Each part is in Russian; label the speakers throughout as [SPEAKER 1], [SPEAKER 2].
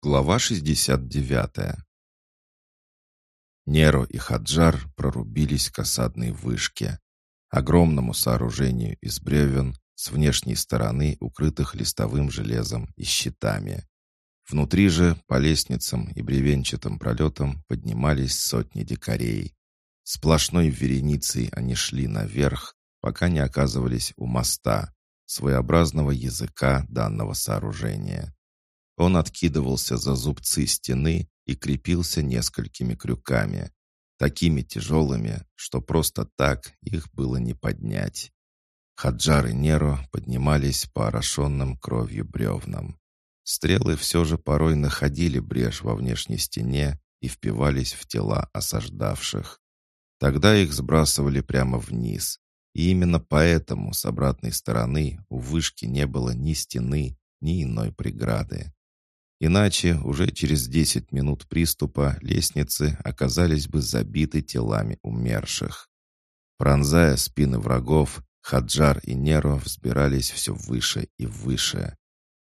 [SPEAKER 1] Глава 69 Неро и Хаджар прорубились к осадной вышке, огромному сооружению из бревен с внешней стороны, укрытых листовым железом и щитами. Внутри же, по лестницам и бревенчатым пролетам, поднимались сотни дикарей. Сплошной вереницей они шли наверх, пока не оказывались у моста, своеобразного языка данного сооружения. Он откидывался за зубцы стены и крепился несколькими крюками, такими тяжелыми, что просто так их было не поднять. Хаджар и Неро поднимались по орошенным кровью бревнам. Стрелы все же порой находили брешь во внешней стене и впивались в тела осаждавших. Тогда их сбрасывали прямо вниз. И именно поэтому с обратной стороны у вышки не было ни стены, ни иной преграды. Иначе уже через десять минут приступа лестницы оказались бы забиты телами умерших. Пронзая спины врагов, Хаджар и Неро взбирались все выше и выше.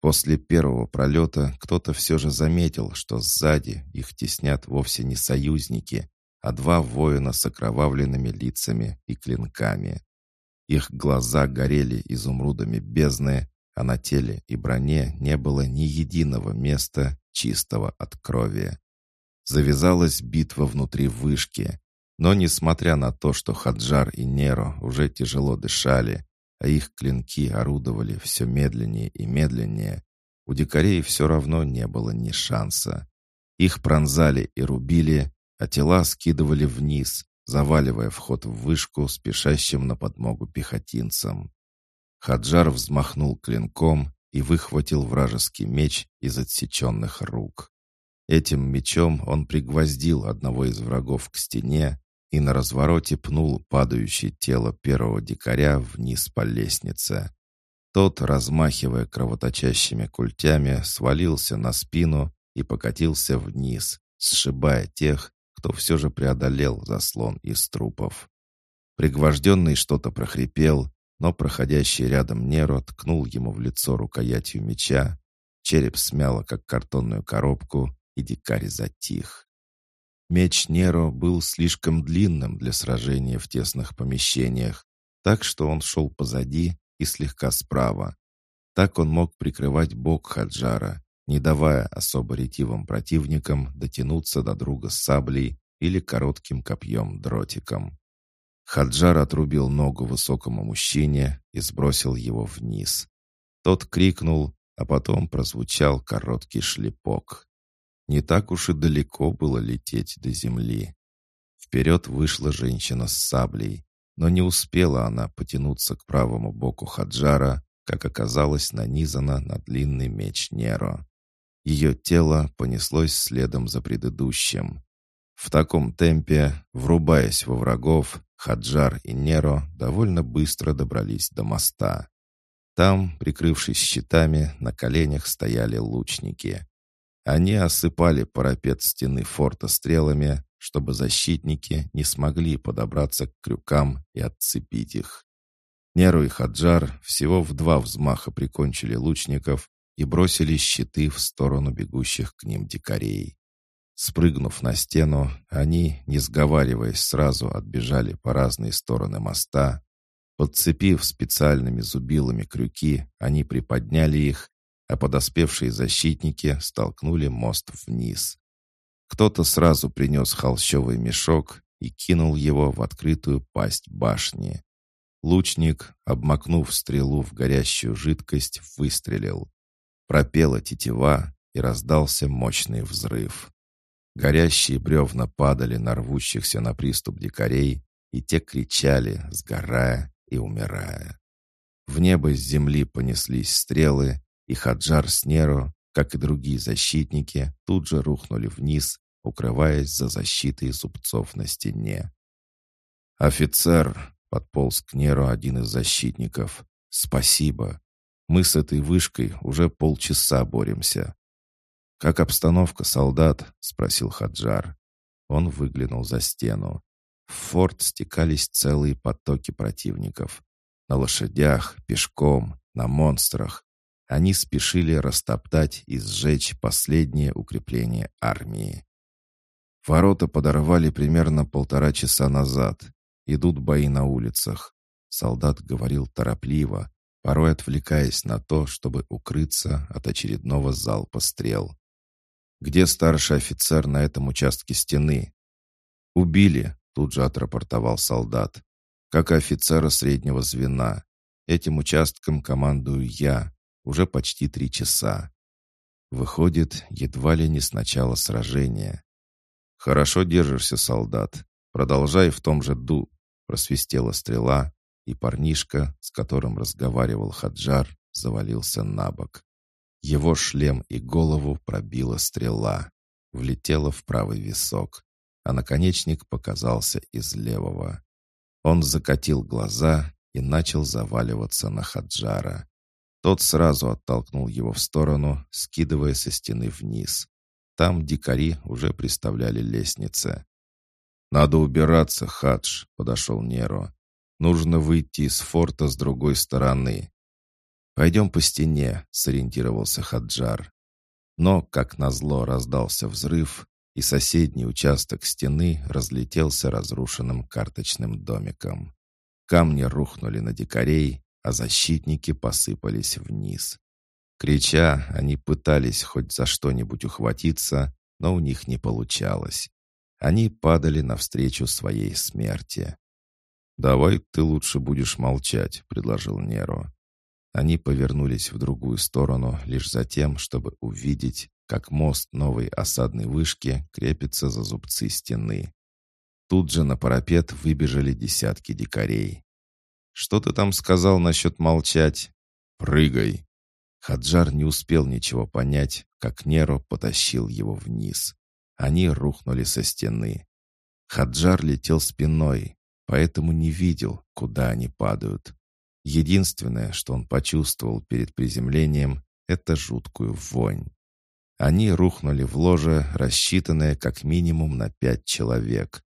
[SPEAKER 1] После первого пролета кто-то все же заметил, что сзади их теснят вовсе не союзники, а два воина с окровавленными лицами и клинками. Их глаза горели изумрудами бездны, а на теле и броне не было ни единого места, чистого от крови. Завязалась битва внутри вышки, но несмотря на то, что Хаджар и Неро уже тяжело дышали, а их клинки орудовали все медленнее и медленнее, у дикарей все равно не было ни шанса. Их пронзали и рубили, а тела скидывали вниз, заваливая вход в вышку спешащим на подмогу пехотинцам. Хаджар взмахнул клинком и выхватил вражеский меч из отсеченных рук. Этим мечом он пригвоздил одного из врагов к стене и на развороте пнул падающее тело первого дикаря вниз по лестнице. Тот, размахивая кровоточащими культями, свалился на спину и покатился вниз, сшибая тех, кто все же преодолел заслон из трупов. Пригвожденный что-то прохрипел, но проходящий рядом Неро ткнул ему в лицо рукоятью меча, череп смяло, как картонную коробку, и дикарь затих. Меч Неро был слишком длинным для сражения в тесных помещениях, так что он шел позади и слегка справа. Так он мог прикрывать бок Хаджара, не давая особо ретивым противникам дотянуться до друга с саблей или коротким копьем-дротиком. Хаджар отрубил ногу высокому мужчине и сбросил его вниз. Тот крикнул, а потом прозвучал короткий шлепок. Не так уж и далеко было лететь до земли. Вперед вышла женщина с саблей, но не успела она потянуться к правому боку Хаджара, как оказалось нанизано на длинный меч Неро. Ее тело понеслось следом за предыдущим. В таком темпе, врубаясь во врагов, Хаджар и Неро довольно быстро добрались до моста. Там, прикрывшись щитами, на коленях стояли лучники. Они осыпали парапет стены форта стрелами, чтобы защитники не смогли подобраться к крюкам и отцепить их. Неру и Хаджар всего в два взмаха прикончили лучников и бросили щиты в сторону бегущих к ним дикарей. Спрыгнув на стену, они, не сговариваясь, сразу отбежали по разные стороны моста. Подцепив специальными зубилами крюки, они приподняли их, а подоспевшие защитники столкнули мост вниз. Кто-то сразу принес холщовый мешок и кинул его в открытую пасть башни. Лучник, обмакнув стрелу в горящую жидкость, выстрелил. Пропела тетива, и раздался мощный взрыв. Горящие бревна падали на рвущихся на приступ дикарей, и те кричали, сгорая и умирая. В небо с земли понеслись стрелы, и Хаджар с Неро, как и другие защитники, тут же рухнули вниз, укрываясь за защитой зубцов на стене. «Офицер!» — подполз к Неру один из защитников. «Спасибо. Мы с этой вышкой уже полчаса боремся. «Как обстановка, солдат?» — спросил Хаджар. Он выглянул за стену. В форт стекались целые потоки противников. На лошадях, пешком, на монстрах. Они спешили растоптать и сжечь последнее укрепление армии. Ворота подорвали примерно полтора часа назад. Идут бои на улицах. Солдат говорил торопливо, порой отвлекаясь на то, чтобы укрыться от очередного залпа стрел. «Где старший офицер на этом участке стены?» «Убили», — тут же отрапортовал солдат. «Как и офицера среднего звена. Этим участком командую я. Уже почти три часа. Выходит, едва ли не с начала сражения. «Хорошо держишься, солдат. Продолжай в том же ду», — просвистела стрела, и парнишка, с которым разговаривал Хаджар, завалился на бок. Его шлем и голову пробила стрела, влетела в правый висок, а наконечник показался из левого. Он закатил глаза и начал заваливаться на Хаджара. Тот сразу оттолкнул его в сторону, скидывая со стены вниз. Там дикари уже приставляли лестницы. «Надо убираться, Хадж», — подошел Неро. Нужно выйти из форта с другой стороны. «Пойдем по стене», — сориентировался Хаджар. Но, как назло, раздался взрыв, и соседний участок стены разлетелся разрушенным карточным домиком. Камни рухнули на дикарей, а защитники посыпались вниз. Крича, они пытались хоть за что-нибудь ухватиться, но у них не получалось. Они падали навстречу своей смерти. «Давай ты лучше будешь молчать», — предложил Неро. Они повернулись в другую сторону лишь за тем, чтобы увидеть, как мост новой осадной вышки крепится за зубцы стены. Тут же на парапет выбежали десятки дикарей. «Что ты там сказал насчет молчать?» «Прыгай!» Хаджар не успел ничего понять, как Неро потащил его вниз. Они рухнули со стены. Хаджар летел спиной, поэтому не видел, куда они падают. Единственное, что он почувствовал перед приземлением, это жуткую вонь. Они рухнули в ложе, рассчитанное как минимум на пять человек.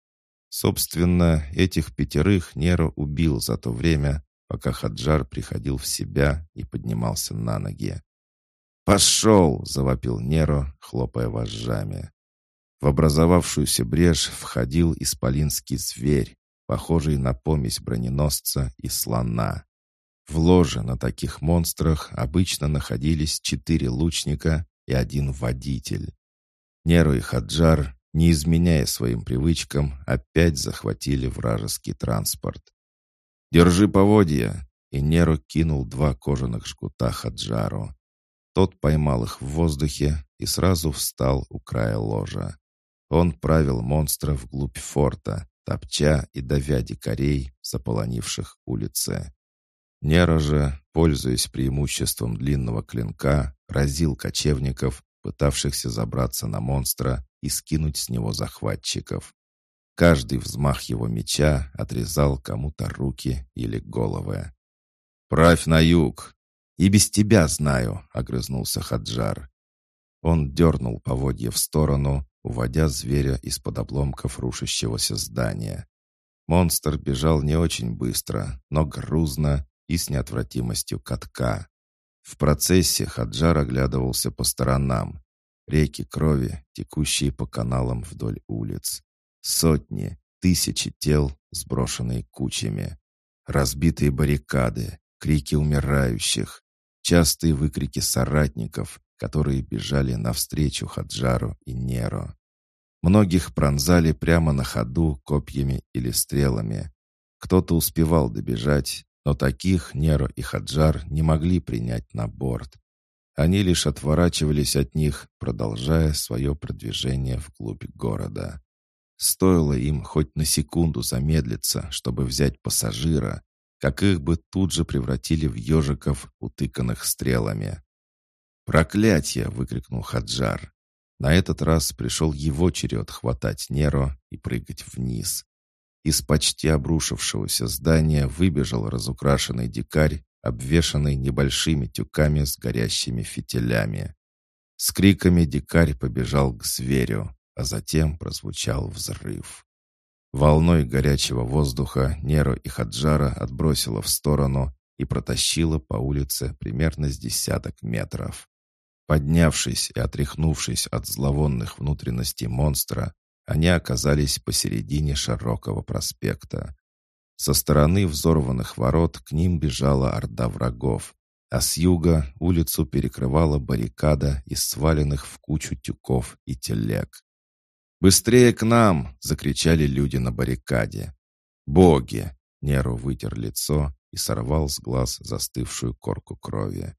[SPEAKER 1] Собственно, этих пятерых Неро убил за то время, пока Хаджар приходил в себя и поднимался на ноги. «Пошел!» — завопил Неро, хлопая вожжами. В образовавшуюся брешь входил исполинский зверь, похожий на помесь броненосца и слона. В ложе на таких монстрах обычно находились четыре лучника и один водитель. Неру и Хаджар, не изменяя своим привычкам, опять захватили вражеский транспорт. «Держи поводья!» И Неру кинул два кожаных жгута Хаджару. Тот поймал их в воздухе и сразу встал у края ложа. Он правил монстра вглубь форта, топча и давя дикарей, заполонивших улицы. Нера же, пользуясь преимуществом длинного клинка, разил кочевников, пытавшихся забраться на монстра и скинуть с него захватчиков. Каждый взмах его меча отрезал кому-то руки или головы. «Правь на юг!» «И без тебя знаю», — огрызнулся Хаджар. Он дернул поводья в сторону, уводя зверя из-под обломков рушащегося здания. Монстр бежал не очень быстро, но грузно и с неотвратимостью катка. В процессе Хаджар оглядывался по сторонам. Реки крови, текущие по каналам вдоль улиц. Сотни, тысячи тел, сброшенные кучами. Разбитые баррикады, крики умирающих, частые выкрики соратников, которые бежали навстречу Хаджару и Неро. Многих пронзали прямо на ходу копьями или стрелами. Кто-то успевал добежать, но таких Неро и Хаджар не могли принять на борт. Они лишь отворачивались от них, продолжая свое продвижение вглубь города. Стоило им хоть на секунду замедлиться, чтобы взять пассажира, как их бы тут же превратили в ежиков, утыканных стрелами. «Проклятье!» — выкрикнул Хаджар. На этот раз пришел его черед хватать Неро и прыгать вниз. Из почти обрушившегося здания выбежал разукрашенный дикарь, обвешанный небольшими тюками с горящими фитилями. С криками дикарь побежал к зверю, а затем прозвучал взрыв. Волной горячего воздуха Неро и Хаджара отбросило в сторону, и протащила по улице примерно с десяток метров. Поднявшись и отряхнувшись от зловонных внутренностей монстра, они оказались посередине широкого проспекта. Со стороны взорванных ворот к ним бежала орда врагов, а с юга улицу перекрывала баррикада из сваленных в кучу тюков и телег. «Быстрее к нам!» — закричали люди на баррикаде. «Боги!» — Неру вытер лицо и сорвал с глаз застывшую корку крови.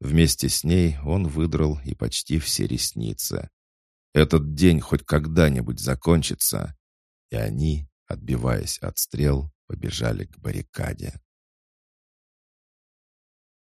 [SPEAKER 1] Вместе с ней он выдрал и почти все ресницы. «Этот день хоть когда-нибудь закончится!» И они, отбиваясь от стрел, побежали к баррикаде.